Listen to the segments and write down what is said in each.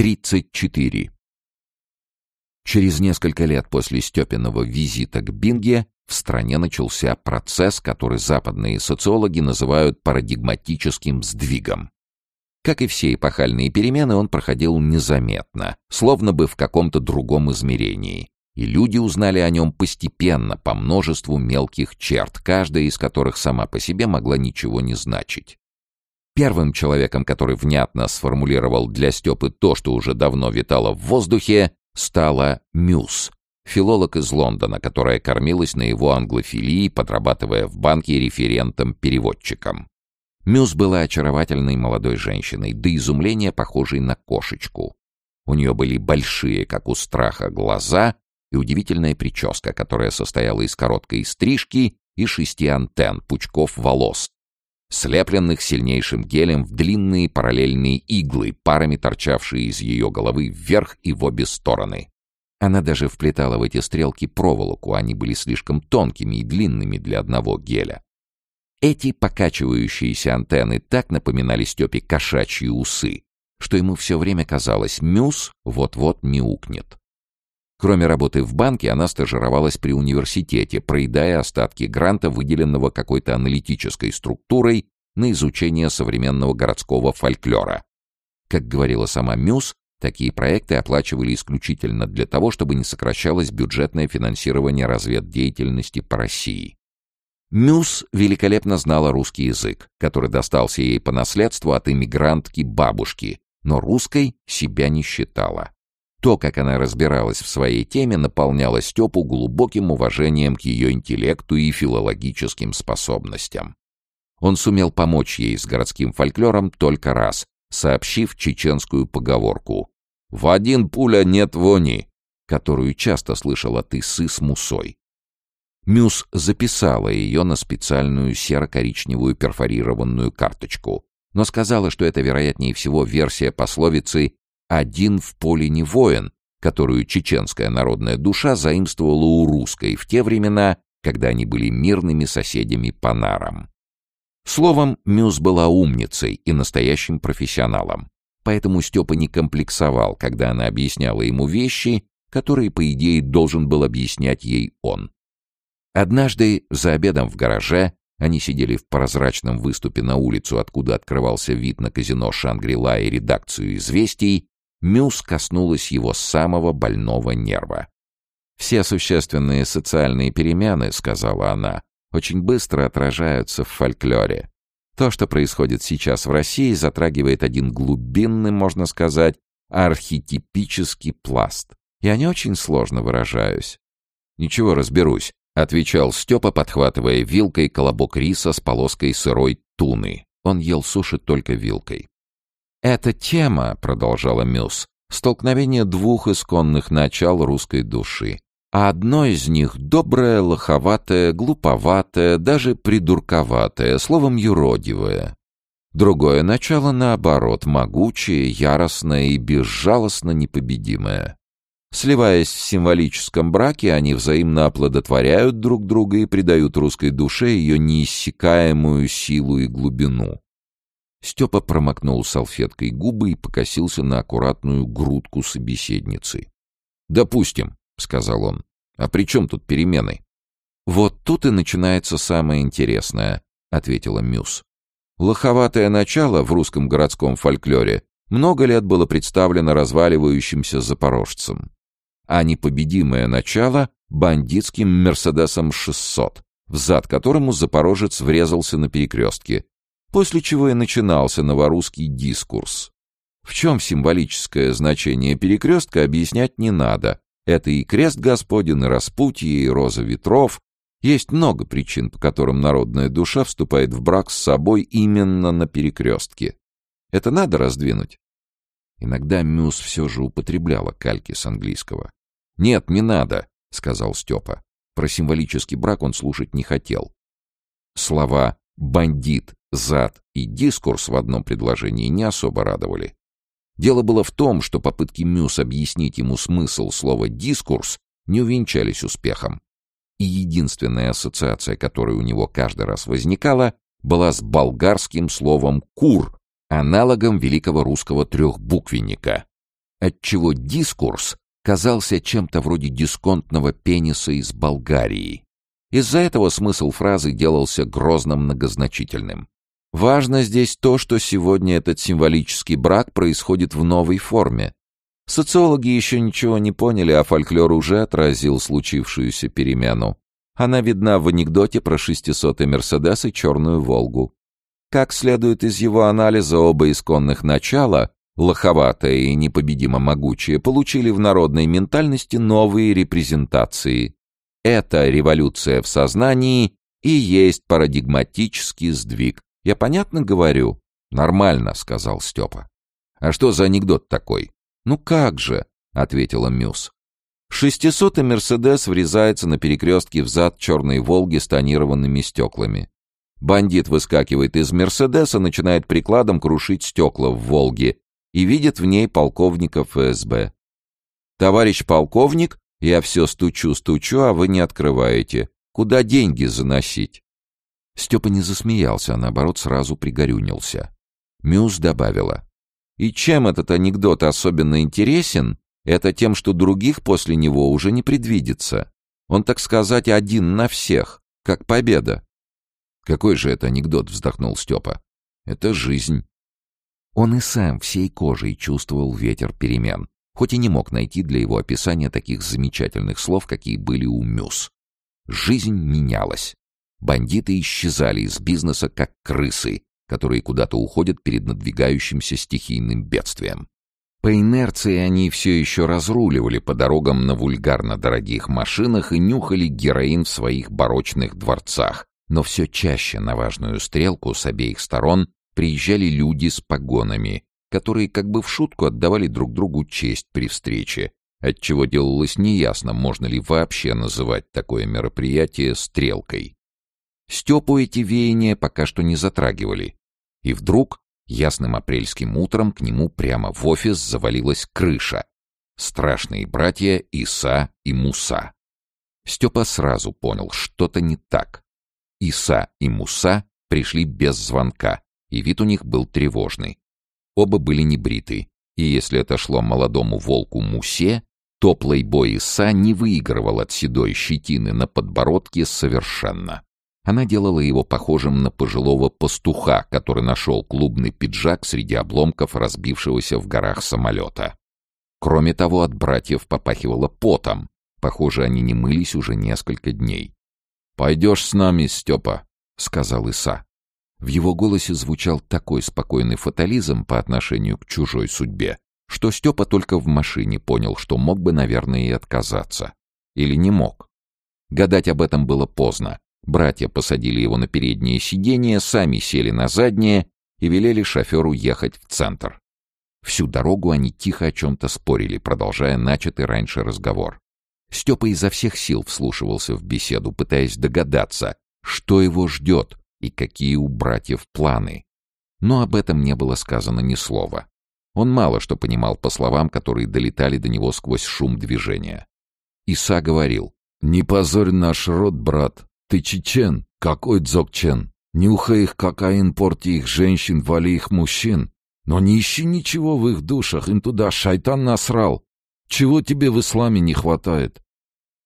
34. Через несколько лет после Степиного визита к Бинге в стране начался процесс, который западные социологи называют парадигматическим сдвигом. Как и все эпохальные перемены, он проходил незаметно, словно бы в каком-то другом измерении. И люди узнали о нем постепенно, по множеству мелких черт, каждая из которых сама по себе могла ничего не значить. Первым человеком, который внятно сформулировал для Степы то, что уже давно витало в воздухе, стала Мюс, филолог из Лондона, которая кормилась на его англофилии, подрабатывая в банке референтом-переводчиком. Мюс была очаровательной молодой женщиной, до изумления похожей на кошечку. У нее были большие, как у страха, глаза и удивительная прическа, которая состояла из короткой стрижки и шести антенн, пучков волос, слепленных сильнейшим гелем в длинные параллельные иглы, парами торчавшие из ее головы вверх и в обе стороны. Она даже вплетала в эти стрелки проволоку, они были слишком тонкими и длинными для одного геля. Эти покачивающиеся антенны так напоминали Степе кошачьи усы, что ему все время казалось, Мюс вот-вот мяукнет. Кроме работы в банке, она стажировалась при университете, проедая остатки гранта, выделенного какой-то аналитической структурой на изучение современного городского фольклора. Как говорила сама Мюс, такие проекты оплачивали исключительно для того, чтобы не сокращалось бюджетное финансирование разведдеятельности по России. Мюс великолепно знала русский язык, который достался ей по наследству от иммигрантки-бабушки, но русской себя не считала. То, как она разбиралась в своей теме, наполняло Степу глубоким уважением к ее интеллекту и филологическим способностям. Он сумел помочь ей с городским фольклором только раз, сообщив чеченскую поговорку «В один пуля нет вони», которую часто слышала ты сы с мусой. Мюс записала ее на специальную серо-коричневую перфорированную карточку, но сказала, что это, вероятнее всего, версия пословицы один в поле не воин, которую чеченская народная душа заимствовала у русской в те времена, когда они были мирными соседями по нарам. Словом, Мюс была умницей и настоящим профессионалом. Поэтому Степа не комплексовал, когда она объясняла ему вещи, которые, по идее, должен был объяснять ей он. Однажды за обедом в гараже они сидели в прозрачном выступе на улицу, откуда открывался вид на казино «Шангрила» и редакцию «Известий», Мюс коснулась его самого больного нерва. «Все существенные социальные перемены, — сказала она, — очень быстро отражаются в фольклоре. То, что происходит сейчас в России, затрагивает один глубинный, можно сказать, архетипический пласт. Я не очень сложно выражаюсь. «Ничего, разберусь», — отвечал Степа, подхватывая вилкой колобок риса с полоской сырой туны. Он ел суши только вилкой. «Эта тема, — продолжала Мюс, — столкновение двух исконных начал русской души. А одно из них — доброе, лоховатое, глуповатое, даже придурковатое, словом, юродивое. Другое начало, наоборот, могучее, яростное и безжалостно непобедимое. Сливаясь в символическом браке, они взаимно оплодотворяют друг друга и придают русской душе ее неиссякаемую силу и глубину. Степа промокнул салфеткой губы и покосился на аккуратную грудку собеседницы. «Допустим», — сказал он. «А при чем тут перемены?» «Вот тут и начинается самое интересное», — ответила Мюс. Лоховатое начало в русском городском фольклоре много лет было представлено разваливающимся запорожцем, а непобедимое начало — бандитским «Мерседесом 600», взад которому запорожец врезался на перекрестке, после чего и начинался новорусский дискурс. В чем символическое значение перекрестка объяснять не надо. Это и крест Господень, и распутье, и роза ветров. Есть много причин, по которым народная душа вступает в брак с собой именно на перекрестке. Это надо раздвинуть? Иногда Мюс все же употребляла кальки с английского. «Нет, не надо», — сказал Степа. Про символический брак он слушать не хотел. Слова «бандит», «зад» и «дискурс» в одном предложении не особо радовали. Дело было в том, что попытки Мюс объяснить ему смысл слова «дискурс» не увенчались успехом. И единственная ассоциация, которая у него каждый раз возникала, была с болгарским словом «кур», аналогом великого русского трехбуквенника. отчего дискурс казался чем-то вроде дисконтного пениса из Болгарии. Из-за этого смысл фразы делался грозно многозначительным. Важно здесь то, что сегодня этот символический брак происходит в новой форме. Социологи еще ничего не поняли, а фольклор уже отразил случившуюся перемену. Она видна в анекдоте про 600-й «Мерседес» и «Черную Волгу». Как следует из его анализа, оба исконных начала, лоховатое и непобедимо могучее, получили в народной ментальности новые репрезентации. Это революция в сознании и есть парадигматический сдвиг, я понятно говорю? Нормально, сказал Степа. А что за анекдот такой? Ну как же, ответила Мюс. Шестисотый Мерседес врезается на перекрестке взад черной Волги с тонированными стеклами. Бандит выскакивает из Мерседеса, начинает прикладом крушить стекла в Волге и видит в ней полковника ФСБ. «Товарищ полковник, я все стучу-стучу, а вы не открываете. Куда деньги заносить?» Степа не засмеялся, а наоборот сразу пригорюнился. Мюс добавила. «И чем этот анекдот особенно интересен, это тем, что других после него уже не предвидится. Он, так сказать, один на всех, как победа». «Какой же это анекдот?» — вздохнул Степа. «Это жизнь». Он и сам всей кожей чувствовал ветер перемен, хоть и не мог найти для его описания таких замечательных слов, какие были у Мюс. Жизнь менялась. Бандиты исчезали из бизнеса, как крысы, которые куда-то уходят перед надвигающимся стихийным бедствием. По инерции они все еще разруливали по дорогам на вульгарно дорогих машинах и нюхали героин в своих барочных дворцах, но все чаще на важную стрелку с обеих сторон приезжали люди с погонами, которые как бы в шутку отдавали друг другу честь при встрече, отчего делалось неясно, можно ли вообще называть такое мероприятие стрелкой. Степу эти веяния пока что не затрагивали. И вдруг, ясным апрельским утром, к нему прямо в офис завалилась крыша. Страшные братья Иса и Муса. Степа сразу понял, что-то не так. Иса и Муса пришли без звонка, и вид у них был тревожный. Оба были небриты, и если это шло молодому волку Мусе, то плейбой Иса не выигрывал от седой щетины на подбородке совершенно. Она делала его похожим на пожилого пастуха, который нашел клубный пиджак среди обломков разбившегося в горах самолета. Кроме того, от братьев попахивало потом. Похоже, они не мылись уже несколько дней. «Пойдешь с нами, Степа», — сказал Иса. В его голосе звучал такой спокойный фатализм по отношению к чужой судьбе, что Степа только в машине понял, что мог бы, наверное, и отказаться. Или не мог. Гадать об этом было поздно. Братья посадили его на переднее сиденье, сами сели на заднее и велели шоферу ехать в центр. Всю дорогу они тихо о чем-то спорили, продолжая начатый раньше разговор. Степа изо всех сил вслушивался в беседу, пытаясь догадаться, что его ждет и какие у братьев планы. Но об этом не было сказано ни слова. Он мало что понимал по словам, которые долетали до него сквозь шум движения. Иса говорил, «Не позорь наш род, брат, ты чечен? Какой дзокчен? Нюхай их кокаин, порти их женщин, вали их мужчин. Но не ищи ничего в их душах, им туда шайтан насрал. Чего тебе в исламе не хватает?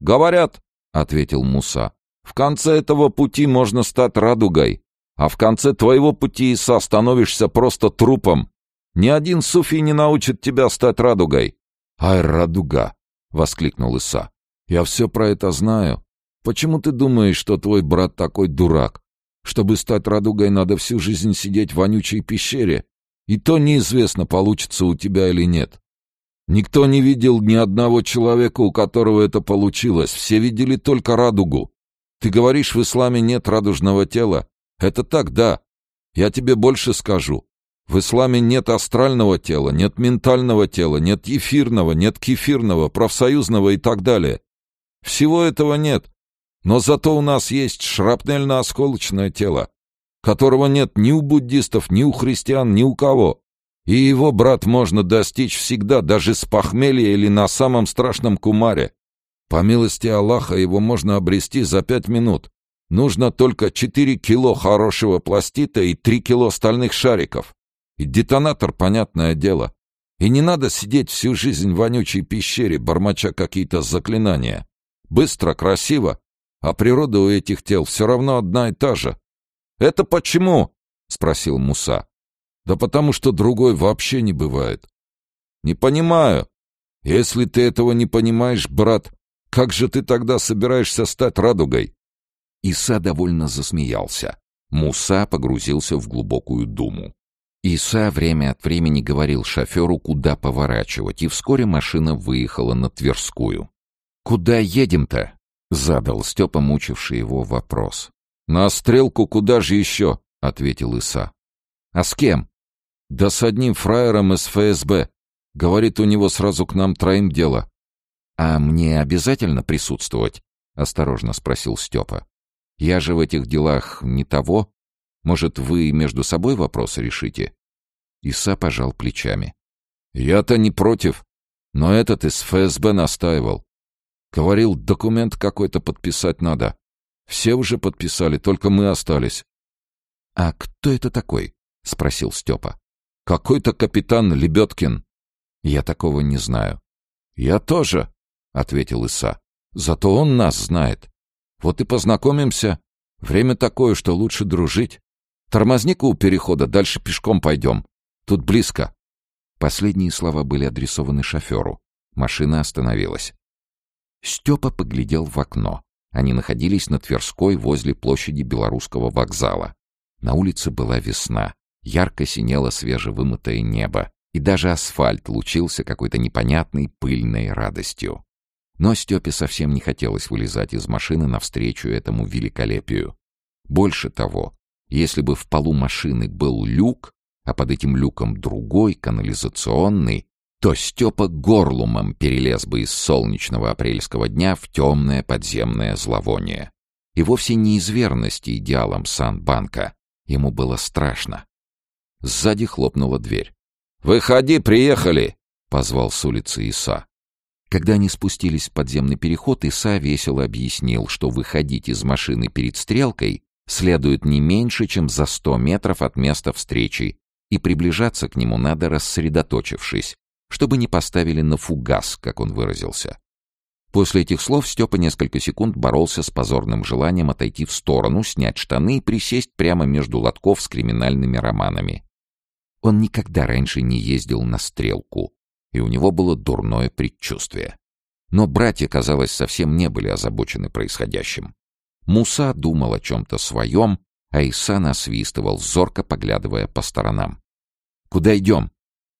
«Говорят», — ответил Муса, — «в конце этого пути можно стать радугой, а в конце твоего пути, Иса, становишься просто трупом. Ни один суфий не научит тебя стать радугой». «Ай, радуга!» — воскликнул Иса. «Я все про это знаю. Почему ты думаешь, что твой брат такой дурак? Чтобы стать радугой, надо всю жизнь сидеть в вонючей пещере, и то неизвестно, получится у тебя или нет. Никто не видел ни одного человека, у которого это получилось. Все видели только радугу. Ты говоришь, в исламе нет радужного тела. Это так, да. Я тебе больше скажу. В исламе нет астрального тела, нет ментального тела, нет эфирного, нет кефирного, профсоюзного и так далее. Всего этого нет. Но зато у нас есть шрапнельно-осколочное тело, которого нет ни у буддистов, ни у христиан, ни у кого. И его, брат, можно достичь всегда, даже с похмелья или на самом страшном кумаре. По милости Аллаха его можно обрести за пять минут. Нужно только четыре кило хорошего пластита и три кило стальных шариков. И детонатор, понятное дело. И не надо сидеть всю жизнь в вонючей пещере, бормоча какие-то заклинания. Быстро, красиво, а природа у этих тел все равно одна и та же. «Это почему?» — спросил Муса. «Да потому что другой вообще не бывает». «Не понимаю. Если ты этого не понимаешь, брат, как же ты тогда собираешься стать радугой?» Иса довольно засмеялся. Муса погрузился в глубокую думу. Иса время от времени говорил шоферу, куда поворачивать, и вскоре машина выехала на Тверскую. «Куда едем-то?» — задал Степа, мучивший его вопрос. «На стрелку куда же еще?» — ответил Иса. «А с кем?» «Да с одним фраером из ФСБ. Говорит, у него сразу к нам троим дело». «А мне обязательно присутствовать?» — осторожно спросил Степа. «Я же в этих делах не того. Может, вы между собой вопросы решите?» Иса пожал плечами. «Я-то не против, но этот из ФСБ настаивал. Говорил, документ какой-то подписать надо. Все уже подписали, только мы остались». «А кто это такой?» — спросил Степа. «Какой-то капитан Лебедкин». «Я такого не знаю». «Я тоже», — ответил Иса. «Зато он нас знает. Вот и познакомимся. Время такое, что лучше дружить. Тормозни-ка у перехода, дальше пешком пойдем. Тут близко». Последние слова были адресованы шоферу. Машина остановилась. Степа поглядел в окно. Они находились на Тверской возле площади Белорусского вокзала. На улице была весна. Ярко синело свежевымытое небо, и даже асфальт лучился какой-то непонятной пыльной радостью. Но Степе совсем не хотелось вылезать из машины навстречу этому великолепию. Больше того, если бы в полу машины был люк, а под этим люком другой, канализационный, то Степа горлумом перелез бы из солнечного апрельского дня в темное подземное зловоние. И вовсе не из верности идеалам Сан-банка. Ему было страшно. Сзади хлопнула дверь. «Выходи, приехали!» — позвал с улицы Иса. Когда они спустились в подземный переход, Иса весело объяснил, что выходить из машины перед стрелкой следует не меньше, чем за сто метров от места встречи, и приближаться к нему надо рассредоточившись, чтобы не поставили на фугас, как он выразился. После этих слов Степа несколько секунд боролся с позорным желанием отойти в сторону, снять штаны и присесть прямо между лотков с криминальными романами. Он никогда раньше не ездил на стрелку, и у него было дурное предчувствие. Но братья, казалось, совсем не были озабочены происходящим. Муса думал о чем-то своем, а Иса насвистывал, зорко поглядывая по сторонам. «Куда идем?» —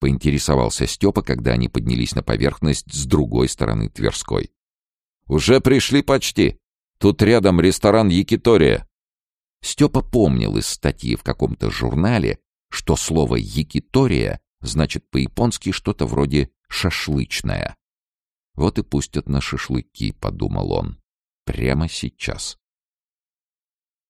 поинтересовался Степа, когда они поднялись на поверхность с другой стороны Тверской. «Уже пришли почти. Тут рядом ресторан «Якитория». Степа помнил из статьи в каком-то журнале, что слово «якитория» значит по-японски что-то вроде «шашлычная». «Вот и пустят на шашлыки», — подумал он, — «прямо сейчас».